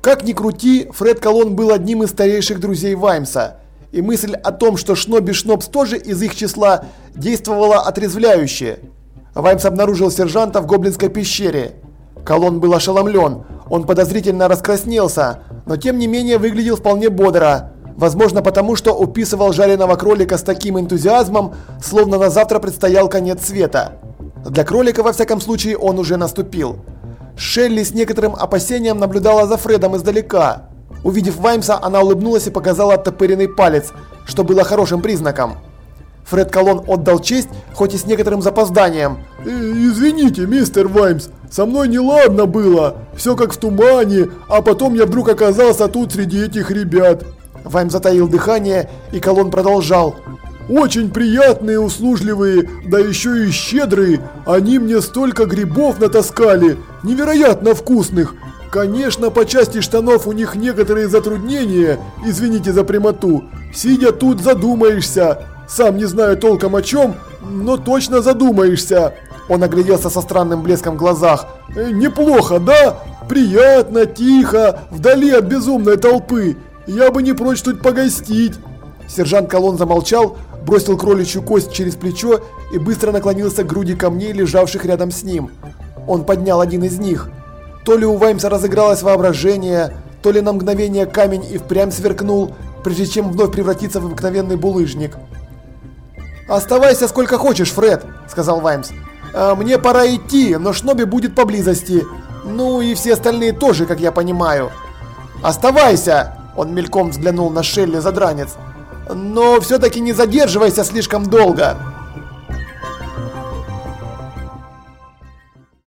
Как ни крути, Фред Колон был одним из старейших друзей Ваймса. И мысль о том, что Шноби Шнобс тоже из их числа, действовала отрезвляюще. Ваймс обнаружил сержанта в гоблинской пещере. Колон был ошеломлен. Он подозрительно раскраснелся, но тем не менее выглядел вполне бодро. Возможно потому, что уписывал жареного кролика с таким энтузиазмом, словно на завтра предстоял конец света. Для кролика, во всяком случае, он уже наступил. Шелли с некоторым опасением наблюдала за Фредом издалека. Увидев Ваймса, она улыбнулась и показала оттопыренный палец, что было хорошим признаком. Фред Колон отдал честь, хоть и с некоторым запозданием. «Э, «Извините, мистер Ваймс, со мной неладно было, все как в тумане, а потом я вдруг оказался тут среди этих ребят». Ваймс затаил дыхание, и Колон продолжал. Очень приятные, услужливые, да еще и щедрые. Они мне столько грибов натаскали, невероятно вкусных. Конечно, по части штанов у них некоторые затруднения, извините за прямоту. Сидя тут задумаешься. Сам не знаю толком о чем, но точно задумаешься. Он огляделся со странным блеском в глазах. «Э, неплохо, да? Приятно, тихо, вдали от безумной толпы. Я бы не прочь тут погостить. Сержант Колон замолчал, бросил кроличью кость через плечо и быстро наклонился к груди камней, лежавших рядом с ним. Он поднял один из них. То ли у Ваймса разыгралось воображение, то ли на мгновение камень и впрямь сверкнул, прежде чем вновь превратиться в обыкновенный булыжник. «Оставайся сколько хочешь, Фред», – сказал Ваймс. «А «Мне пора идти, но Шноби будет поблизости. Ну и все остальные тоже, как я понимаю». «Оставайся!» – он мельком взглянул на Шелли задранец. «Но все-таки не задерживайся слишком долго!»